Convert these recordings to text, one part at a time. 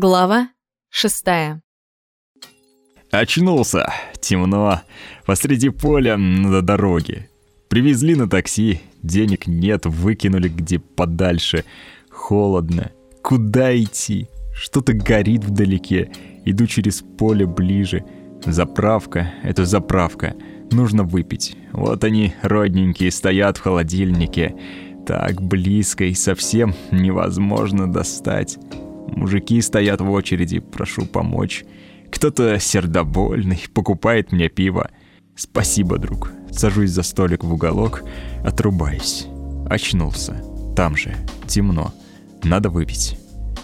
Глава шестая. Очнулся. Темно. Посреди поля на дороге. Привезли на такси. Денег нет, выкинули где подальше. Холодно. Куда идти? Что-то горит вдалеке. Иду через поле ближе. Заправка — это заправка. Нужно выпить. Вот они, родненькие, стоят в холодильнике. Так близко и совсем невозможно достать. Мужики стоят в очереди, прошу помочь. Кто-то сердобольный, покупает мне пиво. Спасибо, друг. Сажусь за столик в уголок, отрубаюсь. Очнулся. Там же. Темно. Надо выпить.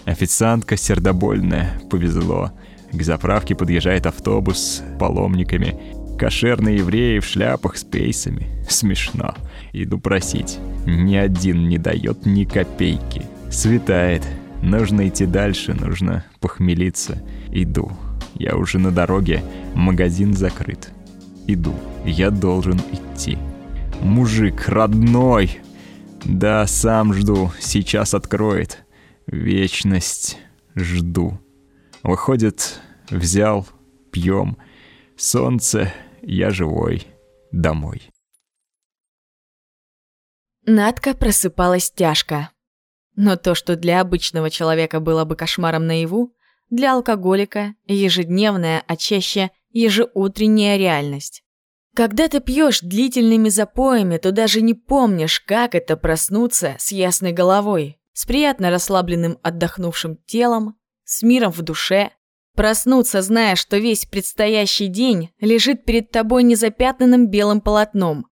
Официантка сердобольная. Повезло. К заправке подъезжает автобус с паломниками. Кошерные евреи в шляпах с пейсами. Смешно. Иду просить. Ни один не дает ни копейки. Светает. Нужно идти дальше, нужно похмелиться. Иду. Я уже на дороге, магазин закрыт. Иду. Я должен идти. Мужик родной! Да, сам жду, сейчас откроет. Вечность жду. Выходит, взял, пьем. Солнце, я живой. Домой. Надка просыпалась тяжко. Но то, что для обычного человека было бы кошмаром наяву, для алкоголика – ежедневная, а чаще ежеутренняя реальность. Когда ты пьешь длительными запоями, то даже не помнишь, как это проснуться с ясной головой, с приятно расслабленным отдохнувшим телом, с миром в душе. Проснуться, зная, что весь предстоящий день лежит перед тобой незапятнанным белым полотном,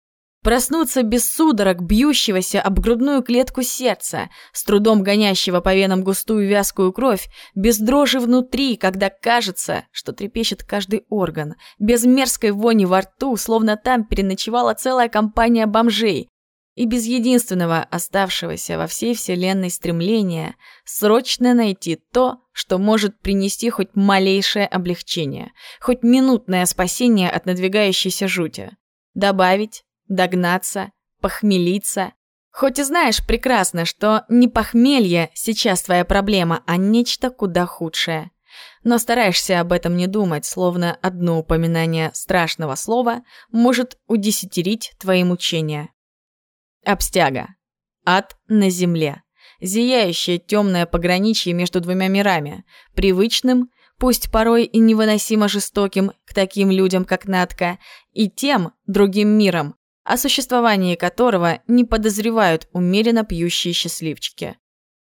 Проснуться без судорог, бьющегося об грудную клетку сердца, с трудом гонящего по венам густую вязкую кровь, без дрожи внутри, когда кажется, что трепещет каждый орган, без мерзкой вони во рту, словно там переночевала целая компания бомжей, и без единственного оставшегося во всей вселенной стремления срочно найти то, что может принести хоть малейшее облегчение, хоть минутное спасение от надвигающейся жути. Добавить догнаться, похмелиться. Хоть и знаешь прекрасно, что не похмелье сейчас твоя проблема, а нечто куда худшее. Но стараешься об этом не думать, словно одно упоминание страшного слова может удесятерить твои мучения. Обстяга. Ад на земле. Зияющее темное пограничье между двумя мирами, привычным, пусть порой и невыносимо жестоким к таким людям, как Натка, и тем другим миром, о существовании которого не подозревают умеренно пьющие счастливчики.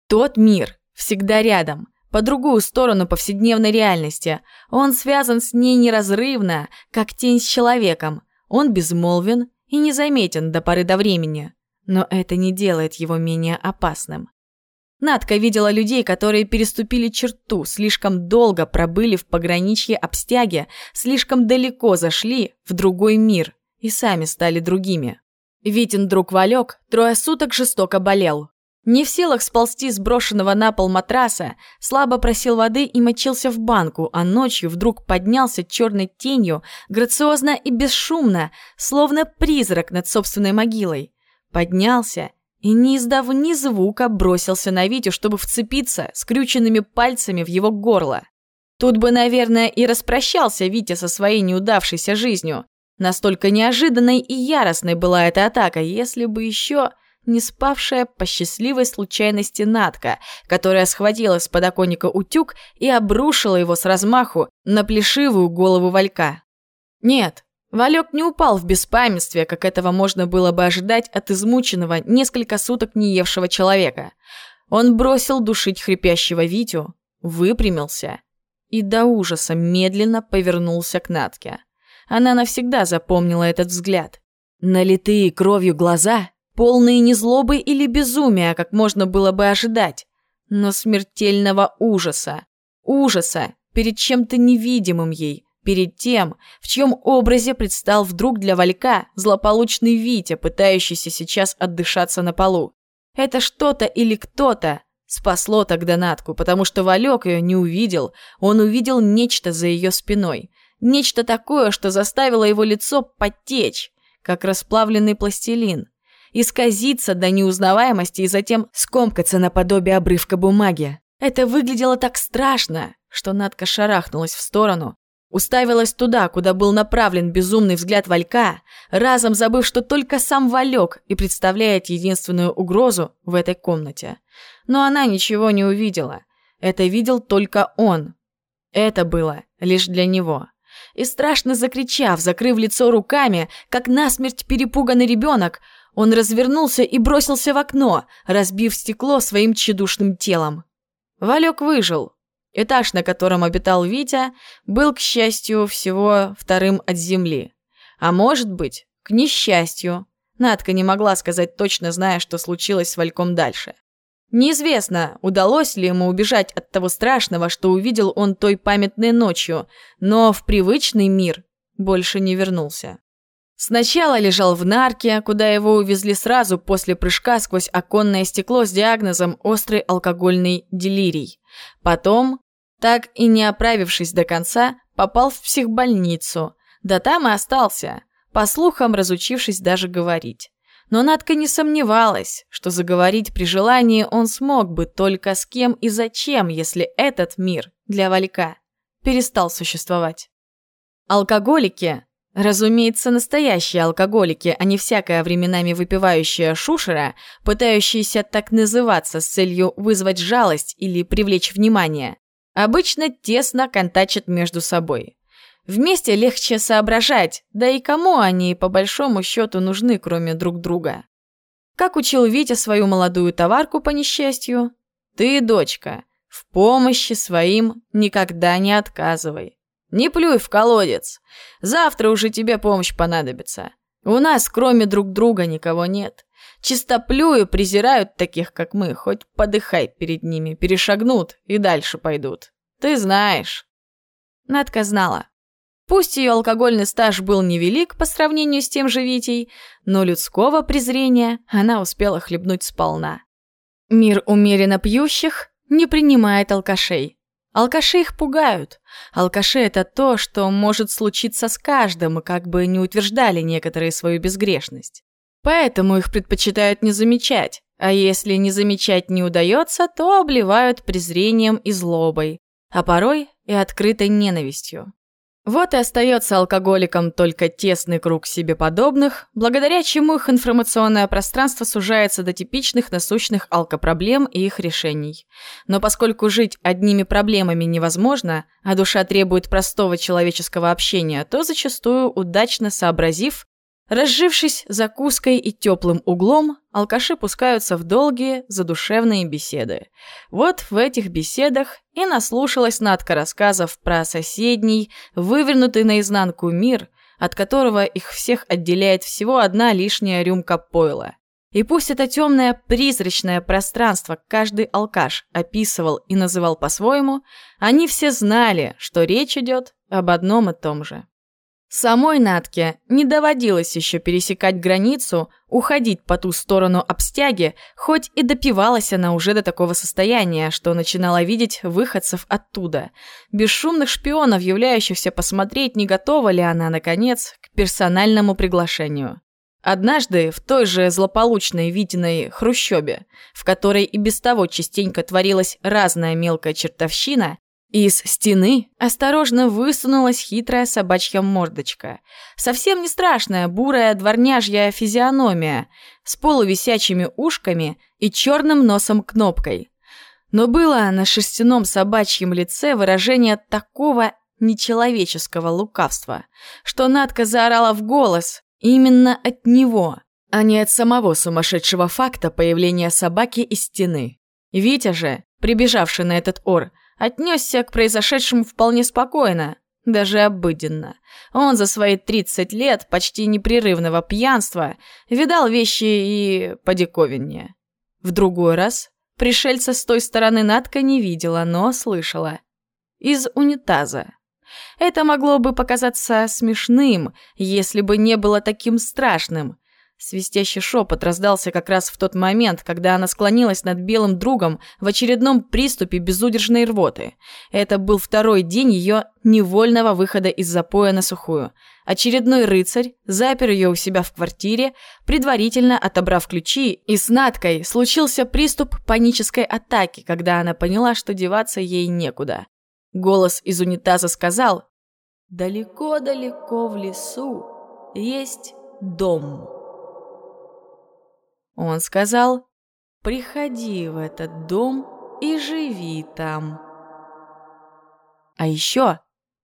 Тот мир всегда рядом, по другую сторону повседневной реальности. Он связан с ней неразрывно, как тень с человеком. Он безмолвен и незаметен до поры до времени. Но это не делает его менее опасным. Надка видела людей, которые переступили черту, слишком долго пробыли в пограничье обстяги, слишком далеко зашли в другой мир – и сами стали другими. Витин друг Валек трое суток жестоко болел. Не в силах сползти с брошенного на пол матраса, слабо просил воды и мочился в банку, а ночью вдруг поднялся черной тенью, грациозно и бесшумно, словно призрак над собственной могилой. Поднялся и, не издав ни звука, бросился на Витю, чтобы вцепиться скрюченными пальцами в его горло. Тут бы, наверное, и распрощался Витя со своей неудавшейся жизнью, Настолько неожиданной и яростной была эта атака, если бы еще не спавшая по счастливой случайности Натка, которая схватила с подоконника утюг и обрушила его с размаху на плешивую голову Валька. Нет, Валек не упал в беспамятстве, как этого можно было бы ожидать от измученного несколько суток не евшего человека. Он бросил душить хрипящего Витю, выпрямился и до ужаса медленно повернулся к Натке. Она навсегда запомнила этот взгляд. Налитые кровью глаза, полные не злобы или безумия, как можно было бы ожидать, но смертельного ужаса. Ужаса перед чем-то невидимым ей, перед тем, в чьем образе предстал вдруг для Валька злополучный Витя, пытающийся сейчас отдышаться на полу. Это что-то или кто-то спасло тогда Натку, потому что Валек ее не увидел, он увидел нечто за ее спиной. Нечто такое, что заставило его лицо потечь, как расплавленный пластилин, исказиться до неузнаваемости и затем скомкаться наподобие обрывка бумаги. Это выглядело так страшно, что Надка шарахнулась в сторону, уставилась туда, куда был направлен безумный взгляд Валька, разом забыв, что только сам Валек и представляет единственную угрозу в этой комнате. Но она ничего не увидела. Это видел только он. Это было лишь для него. И страшно закричав, закрыв лицо руками, как насмерть перепуганный ребенок, он развернулся и бросился в окно, разбив стекло своим тщедушным телом. Валек выжил. Этаж, на котором обитал Витя, был, к счастью, всего вторым от земли. А может быть, к несчастью. Надка не могла сказать точно, зная, что случилось с Вальком дальше. Неизвестно, удалось ли ему убежать от того страшного, что увидел он той памятной ночью, но в привычный мир больше не вернулся. Сначала лежал в нарке, куда его увезли сразу после прыжка сквозь оконное стекло с диагнозом «острый алкогольный делирий». Потом, так и не оправившись до конца, попал в психбольницу. Да там и остался, по слухам разучившись даже говорить. Но Надка не сомневалась, что заговорить при желании он смог бы только с кем и зачем, если этот мир для Валька перестал существовать. Алкоголики Разумеется, настоящие алкоголики, а не всякая временами выпивающая шушера, пытающаяся так называться с целью вызвать жалость или привлечь внимание, обычно тесно контачат между собой. Вместе легче соображать, да и кому они по большому счету нужны, кроме друг друга. Как учил Витя свою молодую товарку по несчастью? Ты, дочка, в помощи своим никогда не отказывай. Не плюй в колодец. Завтра уже тебе помощь понадобится. У нас, кроме друг друга, никого нет. Чистоплюю презирают таких, как мы, хоть подыхай перед ними, перешагнут и дальше пойдут. Ты знаешь. Надка знала. Пусть ее алкогольный стаж был невелик по сравнению с тем же Витей, но людского презрения она успела хлебнуть сполна. Мир умеренно пьющих не принимает алкашей. Алкаши их пугают. Алкаши — это то, что может случиться с каждым, и как бы не утверждали некоторые свою безгрешность. Поэтому их предпочитают не замечать, а если не замечать не удается, то обливают презрением и злобой, а порой и открытой ненавистью. Вот и остается алкоголикам только тесный круг себе подобных, благодаря чему их информационное пространство сужается до типичных насущных алкопроблем и их решений. Но поскольку жить одними проблемами невозможно, а душа требует простого человеческого общения, то зачастую, удачно сообразив, Разжившись закуской и теплым углом, алкаши пускаются в долгие, задушевные беседы. Вот в этих беседах и наслушалась Надка рассказов про соседний, вывернутый наизнанку мир, от которого их всех отделяет всего одна лишняя рюмка пойла. И пусть это темное призрачное пространство каждый алкаш описывал и называл по-своему, они все знали, что речь идет об одном и том же. Самой Натке не доводилось еще пересекать границу, уходить по ту сторону обстяги, хоть и допивалась она уже до такого состояния, что начинала видеть выходцев оттуда. Бесшумных шпионов, являющихся посмотреть, не готова ли она, наконец, к персональному приглашению. Однажды в той же злополучной Витиной хрущебе, в которой и без того частенько творилась разная мелкая чертовщина, из стены осторожно высунулась хитрая собачья мордочка. Совсем не страшная бурая дворняжья физиономия с полувисячими ушками и черным носом-кнопкой. Но было на шерстяном собачьем лице выражение такого нечеловеческого лукавства, что Надка заорала в голос именно от него, а не от самого сумасшедшего факта появления собаки из стены. Витя же, прибежавший на этот ор, отнесся к произошедшему вполне спокойно, даже обыденно. Он за свои 30 лет почти непрерывного пьянства видал вещи и подиковиннее. В другой раз пришельца с той стороны Надка не видела, но слышала. Из унитаза. Это могло бы показаться смешным, если бы не было таким страшным. Свистящий шепот раздался как раз в тот момент, когда она склонилась над белым другом в очередном приступе безудержной рвоты. Это был второй день ее невольного выхода из запоя на сухую. Очередной рыцарь запер ее у себя в квартире, предварительно отобрав ключи, и с Надкой случился приступ панической атаки, когда она поняла, что деваться ей некуда. Голос из унитаза сказал «Далеко-далеко в лесу есть дом». Он сказал, «Приходи в этот дом и живи там». А еще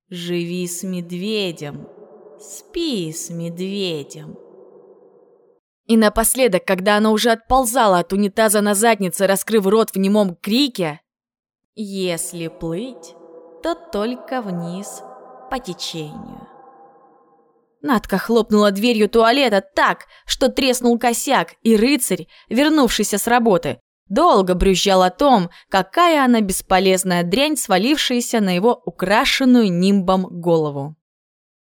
живи с медведем, спи с медведем. И напоследок, когда она уже отползала от унитаза на заднице, раскрыв рот в немом крике, «Если плыть, то только вниз по течению». Надка хлопнула дверью туалета так, что треснул косяк, и рыцарь, вернувшийся с работы, долго брюзжал о том, какая она бесполезная дрянь, свалившаяся на его украшенную нимбом голову.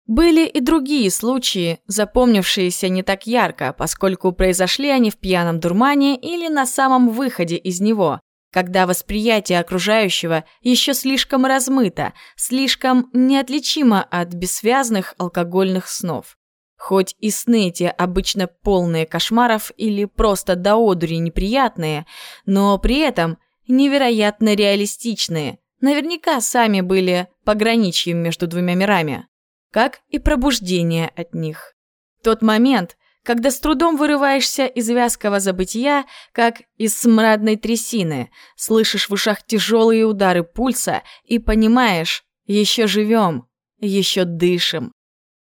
Были и другие случаи, запомнившиеся не так ярко, поскольку произошли они в пьяном дурмане или на самом выходе из него, когда восприятие окружающего еще слишком размыто, слишком неотличимо от бессвязных алкогольных снов. Хоть и сны эти обычно полные кошмаров или просто до одури неприятные, но при этом невероятно реалистичные, наверняка сами были пограничьем между двумя мирами, как и пробуждение от них. Тот момент, когда с трудом вырываешься из вязкого забытия, как из смрадной трясины, слышишь в ушах тяжелые удары пульса и понимаешь, еще живем, еще дышим.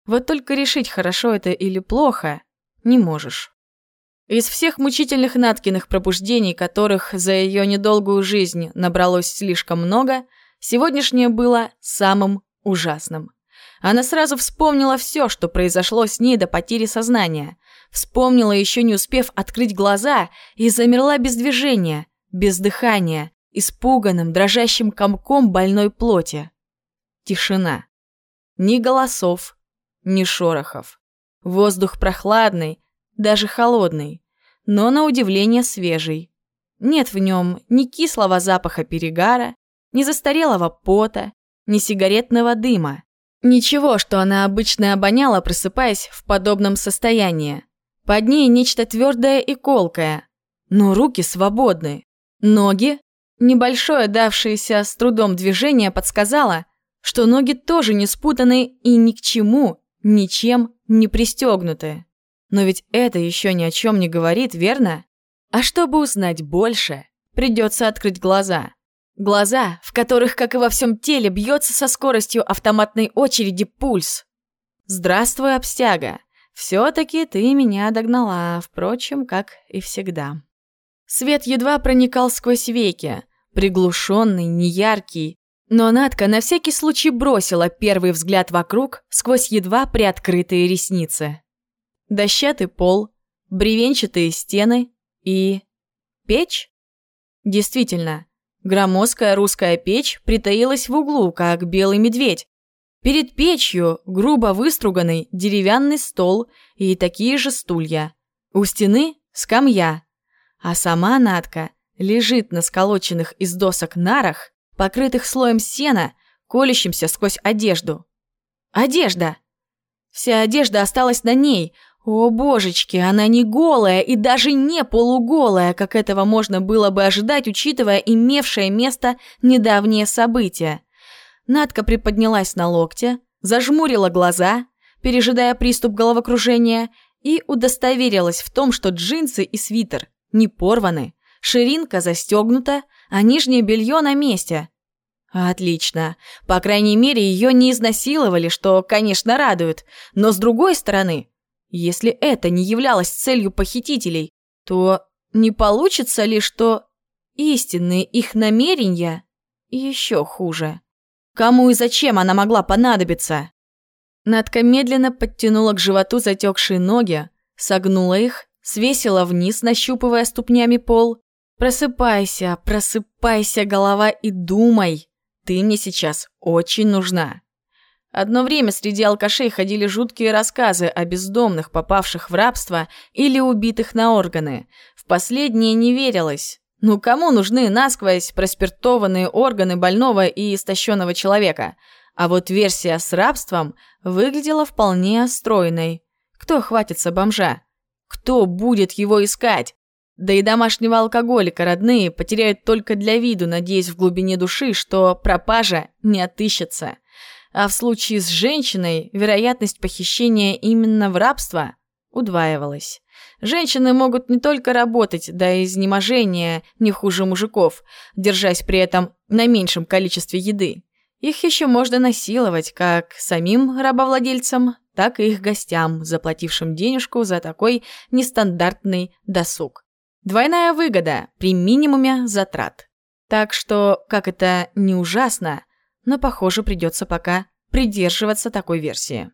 Вот только решить, хорошо это или плохо, не можешь. Из всех мучительных Наткиных пробуждений, которых за ее недолгую жизнь набралось слишком много, сегодняшнее было самым ужасным. Она сразу вспомнила все, что произошло с ней до потери сознания. Вспомнила, еще не успев открыть глаза, и замерла без движения, без дыхания, испуганным, дрожащим комком больной плоти. Тишина. Ни голосов, ни шорохов. Воздух прохладный, даже холодный, но на удивление свежий. Нет в нем ни кислого запаха перегара, ни застарелого пота, ни сигаретного дыма. Ничего, что она обычно обоняла, просыпаясь в подобном состоянии. Под ней нечто твердое и колкое, но руки свободны. Ноги, небольшое давшееся с трудом движение, подсказало, что ноги тоже не спутаны и ни к чему, ничем не пристегнуты. Но ведь это еще ни о чем не говорит, верно? А чтобы узнать больше, придется открыть глаза. Глаза, в которых, как и во всем теле, бьется со скоростью автоматной очереди пульс. «Здравствуй, обстяга. Все-таки ты меня догнала, впрочем, как и всегда». Свет едва проникал сквозь веки, приглушенный, неяркий, но Надка на всякий случай бросила первый взгляд вокруг сквозь едва приоткрытые ресницы. Дощатый пол, бревенчатые стены и... печь? Действительно, Громоздкая русская печь притаилась в углу, как белый медведь. Перед печью грубо выструганный деревянный стол и такие же стулья. У стены скамья, а сама Надка лежит на сколоченных из досок нарах, покрытых слоем сена, колющимся сквозь одежду. Одежда! Вся одежда осталась на ней, о, божечки, она не голая и даже не полуголая, как этого можно было бы ожидать, учитывая имевшее место недавнее событие. Надка приподнялась на локте, зажмурила глаза, пережидая приступ головокружения, и удостоверилась в том, что джинсы и свитер не порваны, ширинка застегнута, а нижнее белье на месте. Отлично. По крайней мере, ее не изнасиловали, что, конечно, радует. Но с другой стороны, если это не являлось целью похитителей, то не получится ли, что истинные их намерения еще хуже? Кому и зачем она могла понадобиться? Надка медленно подтянула к животу затекшие ноги, согнула их, свесила вниз, нащупывая ступнями пол. «Просыпайся, просыпайся, голова, и думай. Ты мне сейчас очень нужна». Одно время среди алкашей ходили жуткие рассказы о бездомных, попавших в рабство или убитых на органы. В последнее не верилось. Ну кому нужны насквозь проспиртованные органы больного и истощенного человека? А вот версия с рабством выглядела вполне стройной. Кто хватится бомжа? Кто будет его искать? Да и домашнего алкоголика родные потеряют только для виду, надеясь в глубине души, что пропажа не отыщется. А в случае с женщиной вероятность похищения именно в рабство удваивалась. Женщины могут не только работать до изнеможения не хуже мужиков, держась при этом на меньшем количестве еды. Их еще можно насиловать как самим рабовладельцам, так и их гостям, заплатившим денежку за такой нестандартный досуг. Двойная выгода при минимуме затрат. Так что, как это не ужасно, но, похоже, придется пока придерживаться такой версии.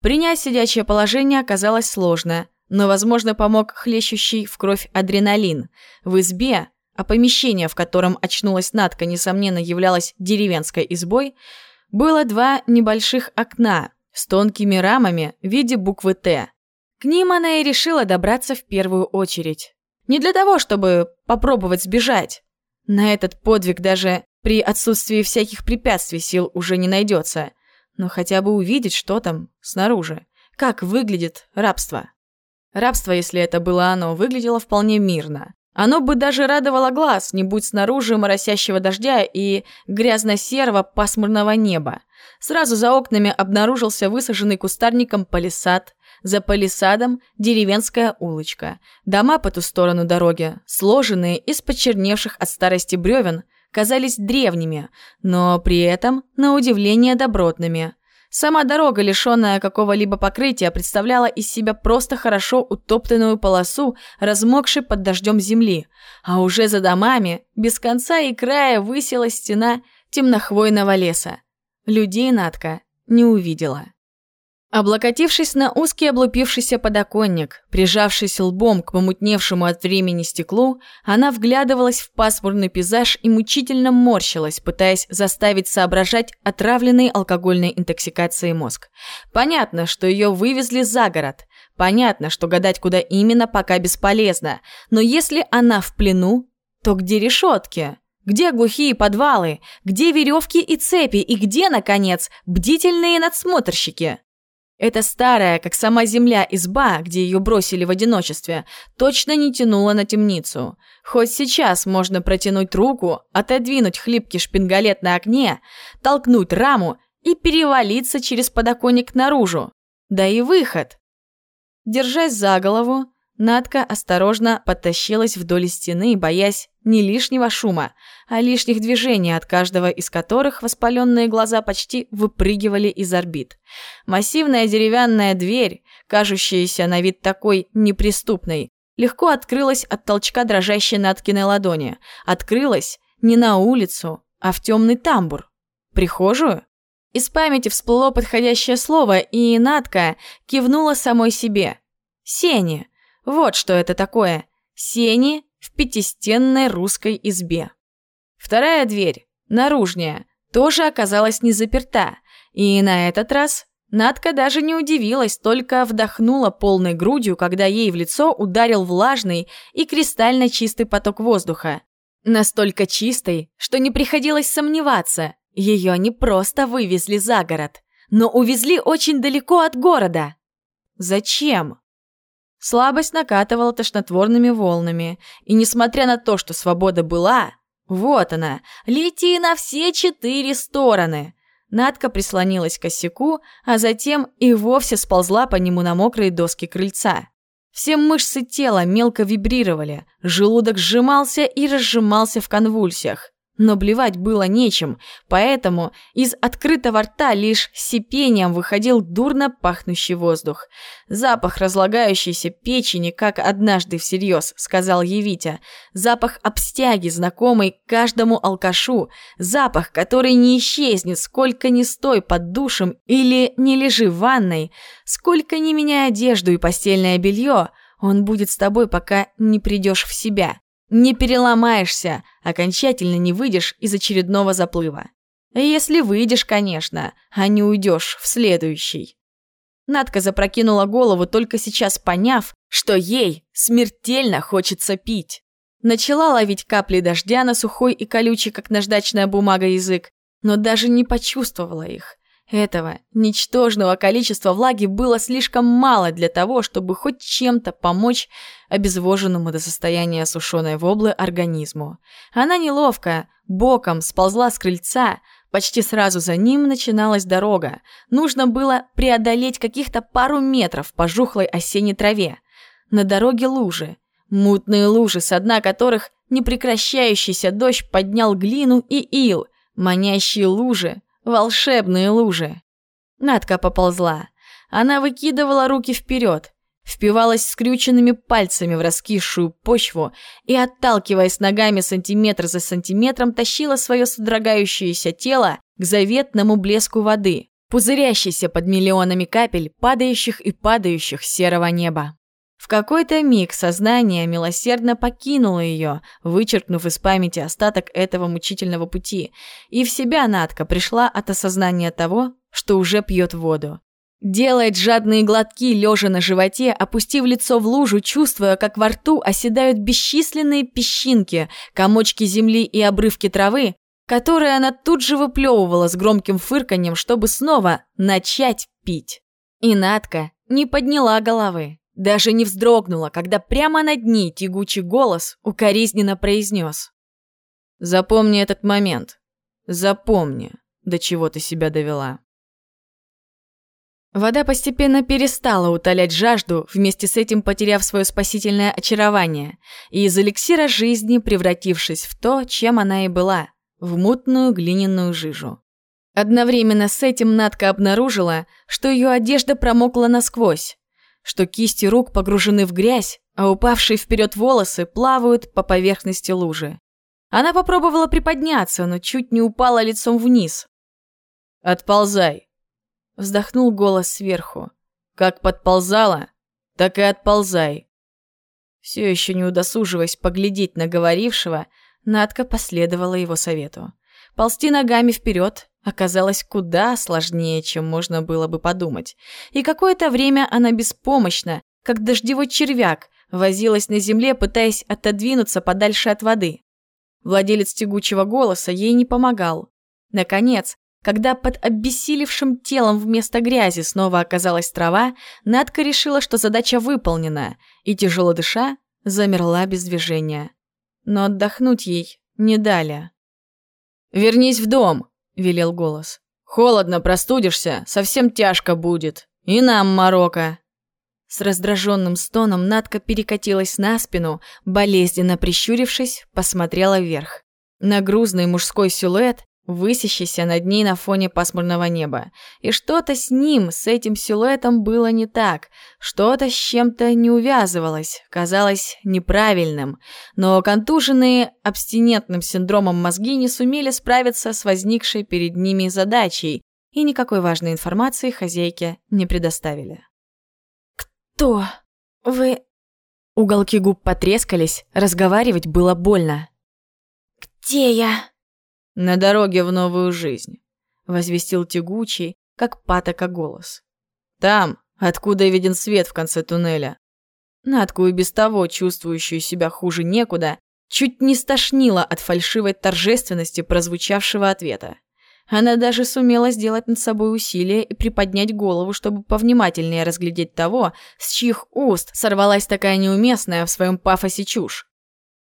Принять сидячее положение оказалось сложно, но, возможно, помог хлещущий в кровь адреналин. В избе, а помещение, в котором очнулась Надка, несомненно, являлось деревенской избой, было два небольших окна с тонкими рамами в виде буквы «Т». К ним она и решила добраться в первую очередь. Не для того, чтобы попробовать сбежать. На этот подвиг даже при отсутствии всяких препятствий сил уже не найдется. Но хотя бы увидеть, что там снаружи. Как выглядит рабство. Рабство, если это было оно, выглядело вполне мирно. Оно бы даже радовало глаз, не будь снаружи моросящего дождя и грязно-серого пасмурного неба. Сразу за окнами обнаружился высаженный кустарником палисад, за палисадом деревенская улочка. Дома по ту сторону дороги, сложенные из почерневших от старости бревен, казались древними, но при этом, на удивление, добротными. Сама дорога, лишенная какого-либо покрытия, представляла из себя просто хорошо утоптанную полосу, размокшей под дождем земли, а уже за домами, без конца и края, высилась стена темнохвойного леса. Людей Надка не увидела. Облокотившись на узкий облупившийся подоконник, прижавшись лбом к помутневшему от времени стеклу, она вглядывалась в пасмурный пейзаж и мучительно морщилась, пытаясь заставить соображать отравленный алкогольной интоксикацией мозг. Понятно, что ее вывезли за город. Понятно, что гадать куда именно пока бесполезно. Но если она в плену, то где решетки? Где глухие подвалы? Где веревки и цепи? И где, наконец, бдительные надсмотрщики? Эта старая, как сама земля, изба, где ее бросили в одиночестве, точно не тянула на темницу. Хоть сейчас можно протянуть руку, отодвинуть хлипкий шпингалет на окне, толкнуть раму и перевалиться через подоконник наружу. Да и выход. Держась за голову, Надка осторожно подтащилась вдоль стены, боясь не лишнего шума, а лишних движений, от каждого из которых воспаленные глаза почти выпрыгивали из орбит. Массивная деревянная дверь, кажущаяся на вид такой неприступной, легко открылась от толчка дрожащей Наткиной ладони. Открылась не на улицу, а в темный тамбур. Прихожую? Из памяти всплыло подходящее слово, и Натка кивнула самой себе. «Сеня!» Вот что это такое. Сени в пятистенной русской избе. Вторая дверь, наружная, тоже оказалась не заперта. И на этот раз Надка даже не удивилась, только вдохнула полной грудью, когда ей в лицо ударил влажный и кристально чистый поток воздуха. Настолько чистый, что не приходилось сомневаться. Ее не просто вывезли за город, но увезли очень далеко от города. Зачем? Слабость накатывала тошнотворными волнами, и несмотря на то, что свобода была, вот она, лети на все четыре стороны. Надка прислонилась к косяку, а затем и вовсе сползла по нему на мокрые доски крыльца. Все мышцы тела мелко вибрировали, желудок сжимался и разжимался в конвульсиях. Но блевать было нечем, поэтому из открытого рта лишь сипением выходил дурно пахнущий воздух. Запах разлагающейся печени, как однажды всерьез сказал Евитя. Запах обстяги, знакомый каждому алкашу. Запах, который не исчезнет, сколько ни стой под душем или не лежи в ванной, сколько ни меняй одежду и постельное белье, он будет с тобой, пока не придешь в себя. Не переломаешься, окончательно не выйдешь из очередного заплыва. Если выйдешь, конечно, а не уйдешь в следующий. Надка запрокинула голову, только сейчас поняв, что ей смертельно хочется пить. Начала ловить капли дождя на сухой и колючий, как наждачная бумага, язык, но даже не почувствовала их. Этого ничтожного количества влаги было слишком мало для того, чтобы хоть чем-то помочь обезвоженному до состояния сушеной воблы организму. Она неловко, боком сползла с крыльца, почти сразу за ним начиналась дорога. Нужно было преодолеть каких-то пару метров по жухлой осенней траве. На дороге лужи, мутные лужи, с дна которых непрекращающийся дождь поднял глину и ил, манящие лужи, волшебные лужи. Надка поползла. Она выкидывала руки вперед, впивалась скрюченными пальцами в раскисшую почву и, отталкиваясь ногами сантиметр за сантиметром, тащила свое содрогающееся тело к заветному блеску воды, пузырящейся под миллионами капель, падающих и падающих серого неба. Какой-то миг сознание милосердно покинуло ее, вычеркнув из памяти остаток этого мучительного пути, и в себя Надка пришла от осознания того, что уже пьет воду. Делает жадные глотки, лежа на животе, опустив лицо в лужу, чувствуя, как во рту оседают бесчисленные песчинки, комочки земли и обрывки травы, которые она тут же выплевывала с громким фырканьем, чтобы снова начать пить. И Надка не подняла головы. Даже не вздрогнула, когда прямо над ней тягучий голос укоризненно произнес. «Запомни этот момент. Запомни, до чего ты себя довела». Вода постепенно перестала утолять жажду, вместе с этим потеряв свое спасительное очарование, и из эликсира жизни превратившись в то, чем она и была, в мутную глиняную жижу. Одновременно с этим Надка обнаружила, что ее одежда промокла насквозь, что кисти рук погружены в грязь, а упавшие вперед волосы плавают по поверхности лужи. Она попробовала приподняться, но чуть не упала лицом вниз. «Отползай!» – вздохнул голос сверху. «Как подползала, так и отползай!» Все еще не удосуживаясь поглядеть на говорившего, Надка последовала его совету. Ползти ногами вперед оказалось куда сложнее, чем можно было бы подумать. И какое-то время она беспомощно, как дождевой червяк, возилась на земле, пытаясь отодвинуться подальше от воды. Владелец тягучего голоса ей не помогал. Наконец, когда под обессилевшим телом вместо грязи снова оказалась трава, Надка решила, что задача выполнена, и, тяжело дыша, замерла без движения. Но отдохнуть ей не дали. «Вернись в дом!» Велел голос. «Холодно, простудишься, совсем тяжко будет. И нам, Марокко!» С раздраженным стоном Надка перекатилась на спину, болезненно прищурившись, посмотрела вверх. На грузный мужской силуэт, высящийся над ней на фоне пасмурного неба. И что-то с ним, с этим силуэтом было не так, что-то с чем-то не увязывалось, казалось неправильным. Но контуженные абстинентным синдромом мозги не сумели справиться с возникшей перед ними задачей, и никакой важной информации хозяйке не предоставили. «Кто? Вы...» Уголки губ потрескались, разговаривать было больно. «Где я?» «На дороге в новую жизнь», — возвестил тягучий, как патока голос. «Там, откуда виден свет в конце туннеля». Натку и без того, чувствующую себя хуже некуда, чуть не стошнила от фальшивой торжественности прозвучавшего ответа. Она даже сумела сделать над собой усилие и приподнять голову, чтобы повнимательнее разглядеть того, с чьих уст сорвалась такая неуместная в своем пафосе чушь.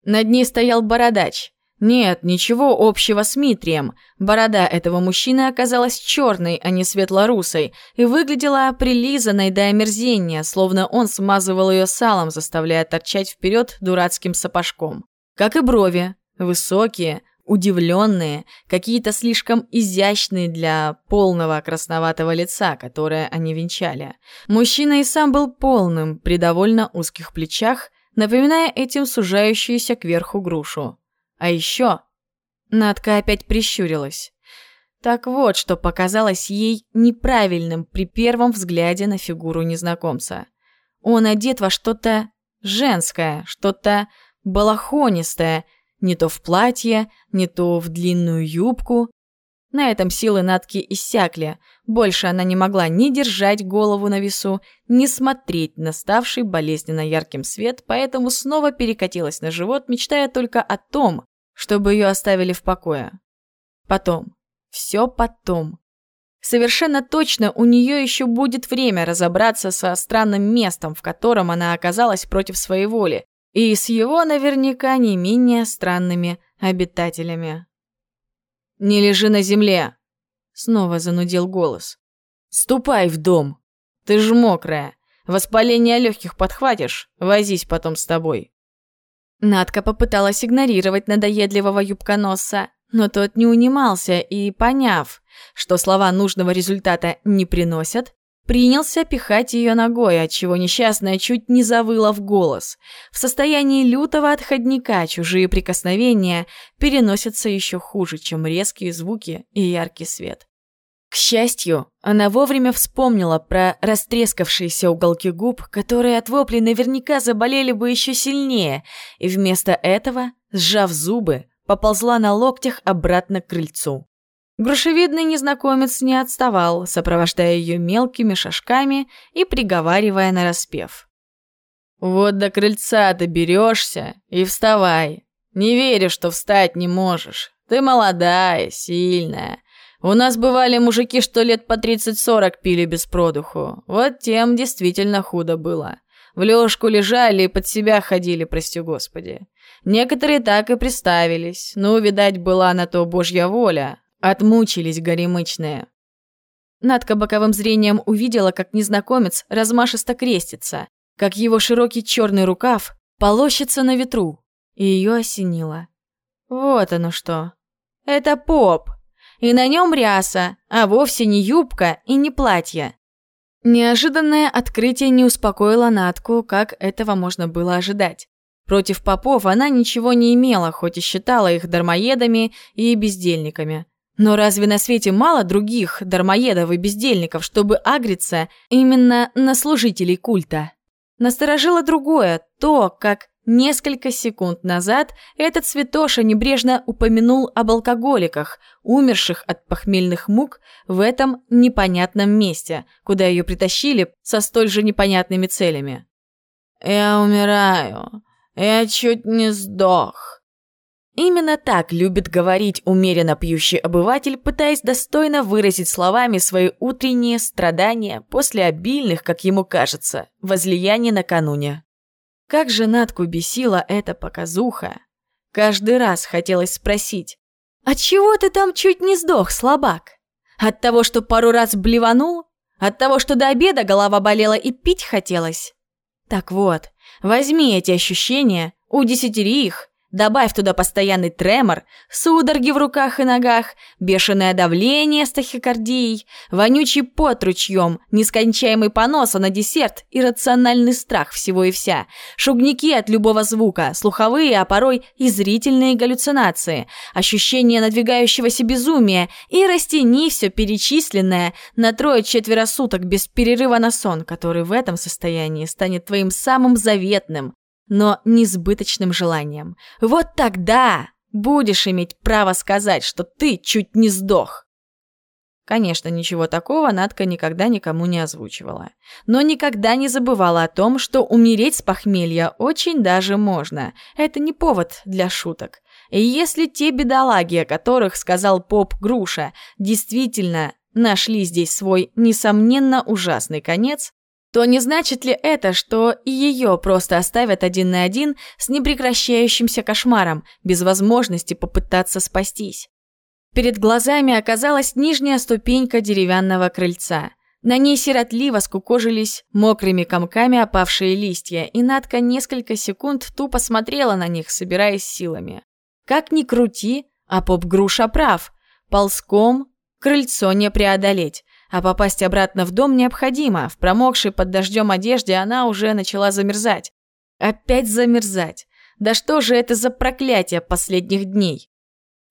Над ней стоял бородач, нет, ничего общего с Митрием. Борода этого мужчины оказалась черной, а не светлорусой, и выглядела прилизанной до омерзения, словно он смазывал ее салом, заставляя торчать вперед дурацким сапожком. Как и брови. Высокие, удивленные, какие-то слишком изящные для полного красноватого лица, которое они венчали. Мужчина и сам был полным, при довольно узких плечах, напоминая этим сужающуюся кверху грушу. А еще... Надка опять прищурилась. Так вот, что показалось ей неправильным при первом взгляде на фигуру незнакомца. Он одет во что-то женское, что-то балахонистое, не то в платье, не то в длинную юбку. На этом силы Натки иссякли. Больше она не могла ни держать голову на весу, ни смотреть на ставший болезненно ярким свет, поэтому снова перекатилась на живот, мечтая только о том, чтобы ее оставили в покое. Потом. Все потом. Совершенно точно у нее еще будет время разобраться со странным местом, в котором она оказалась против своей воли, и с его наверняка не менее странными обитателями. «Не лежи на земле!» Снова занудил голос. «Ступай в дом! Ты ж мокрая! Воспаление легких подхватишь, возись потом с тобой!» Надка попыталась игнорировать надоедливого юбконоса, но тот не унимался и, поняв, что слова нужного результата не приносят, принялся пихать ее ногой, отчего несчастная чуть не завыла в голос. В состоянии лютого отходника чужие прикосновения переносятся еще хуже, чем резкие звуки и яркий свет. К счастью, она вовремя вспомнила про растрескавшиеся уголки губ, которые от воплей наверняка заболели бы еще сильнее, и вместо этого, сжав зубы, поползла на локтях обратно к крыльцу. Грушевидный незнакомец не отставал, сопровождая ее мелкими шажками и приговаривая нараспев. «Вот до крыльца доберешься и вставай. Не верю, что встать не можешь. Ты молодая, сильная. У нас бывали мужики, что лет по 30-40 пили без продуху. Вот тем действительно худо было. В лёжку лежали и под себя ходили, прости господи. Некоторые так и приставились. Ну, видать, была на то божья воля, Отмучились горемычные. Надка боковым зрением увидела, как незнакомец размашисто крестится, как его широкий черный рукав полощется на ветру, и ее осенило. Вот оно что. Это поп, и на нем ряса, а вовсе не юбка и не платье. Неожиданное открытие не успокоило Натку, как этого можно было ожидать. Против попов она ничего не имела, хоть и считала их дармоедами и бездельниками. Но разве на свете мало других дармоедов и бездельников, чтобы агриться именно на служителей культа? Насторожило другое, то, как несколько секунд назад этот святоша небрежно упомянул об алкоголиках, умерших от похмельных мук в этом непонятном месте, куда ее притащили со столь же непонятными целями. «Я умираю. Я чуть не сдох», Именно так любит говорить умеренно пьющий обыватель, пытаясь достойно выразить словами свои утренние страдания после обильных, как ему кажется, возлияний накануне. Как же Натку бесила эта показуха. Каждый раз хотелось спросить, «А чего ты там чуть не сдох, слабак? От того, что пару раз блеванул? От того, что до обеда голова болела и пить хотелось?» Так вот, возьми эти ощущения, удесятери их, Добавь туда постоянный тремор, судороги в руках и ногах, бешеное давление с тахикардией, вонючий пот ручьем, нескончаемый понос, а на десерт иррациональный страх всего и вся, шугники от любого звука, слуховые, а порой и зрительные галлюцинации, ощущение надвигающегося безумия и растяни все перечисленное на трое-четверо суток без перерыва на сон, который в этом состоянии станет твоим самым заветным, но несбыточным желанием. Вот тогда будешь иметь право сказать, что ты чуть не сдох. Конечно, ничего такого Надка никогда никому не озвучивала. Но никогда не забывала о том, что умереть с похмелья очень даже можно. Это не повод для шуток. И если те бедолаги, о которых сказал поп Груша, действительно нашли здесь свой, несомненно, ужасный конец, то не значит ли это, что и ее просто оставят один на один с непрекращающимся кошмаром, без возможности попытаться спастись? Перед глазами оказалась нижняя ступенька деревянного крыльца. На ней сиротливо скукожились мокрыми комками опавшие листья, и Надка несколько секунд тупо смотрела на них, собираясь силами. Как ни крути, а поп-груша прав. Ползком крыльцо не преодолеть. А попасть обратно в дом необходимо. В промокшей под дождем одежде она уже начала замерзать. Опять замерзать. Да что же это за проклятие последних дней?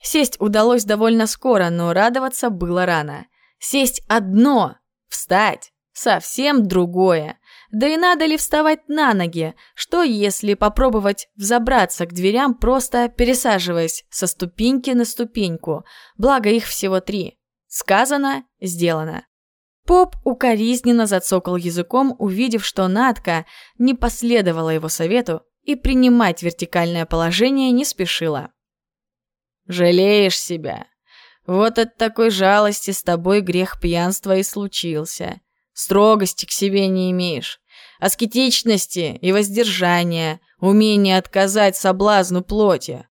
Сесть удалось довольно скоро, но радоваться было рано. Сесть одно, встать совсем другое. Да и надо ли вставать на ноги? Что, если попробовать взобраться к дверям, просто пересаживаясь со ступеньки на ступеньку? Благо их всего три. Сказано, сделано. Поп укоризненно зацокал языком, увидев, что Натка не последовала его совету и принимать вертикальное положение не спешила. «Жалеешь себя. Вот от такой жалости с тобой грех пьянства и случился. Строгости к себе не имеешь. Аскетичности и воздержания, умение отказать соблазну плоти».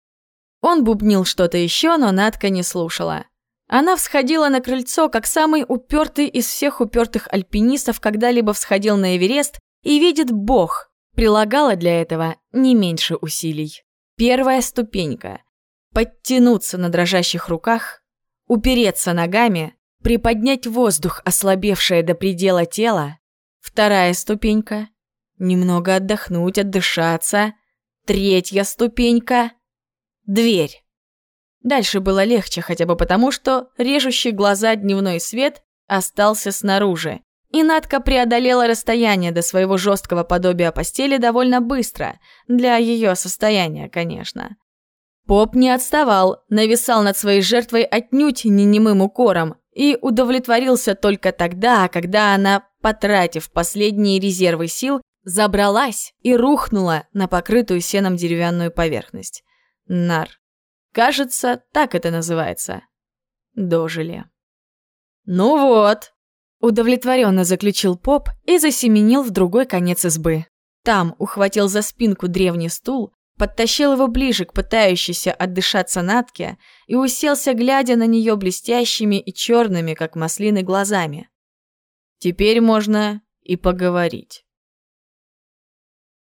Он бубнил что-то еще, но Натка не слушала. Она всходила на крыльцо, как самый упертый из всех упертых альпинистов когда-либо всходил на Эверест, и видит Бог, прилагала для этого не меньше усилий. Первая ступенька – подтянуться на дрожащих руках, упереться ногами, приподнять воздух, ослабевшее до предела тело. Вторая ступенька – немного отдохнуть, отдышаться. Третья ступенька – дверь. Дальше было легче хотя бы потому, что режущий глаза дневной свет остался снаружи. И Надка преодолела расстояние до своего жесткого подобия постели довольно быстро, для ее состояния, конечно. Поп не отставал, нависал над своей жертвой отнюдь не немым укором и удовлетворился только тогда, когда она, потратив последние резервы сил, забралась и рухнула на покрытую сеном деревянную поверхность. Нар. Кажется, так это называется. Дожили. «Ну вот», – удовлетворенно заключил поп и засеменил в другой конец избы. Там ухватил за спинку древний стул, подтащил его ближе к пытающейся отдышаться Натке и уселся, глядя на нее блестящими и черными, как маслины, глазами. «Теперь можно и поговорить».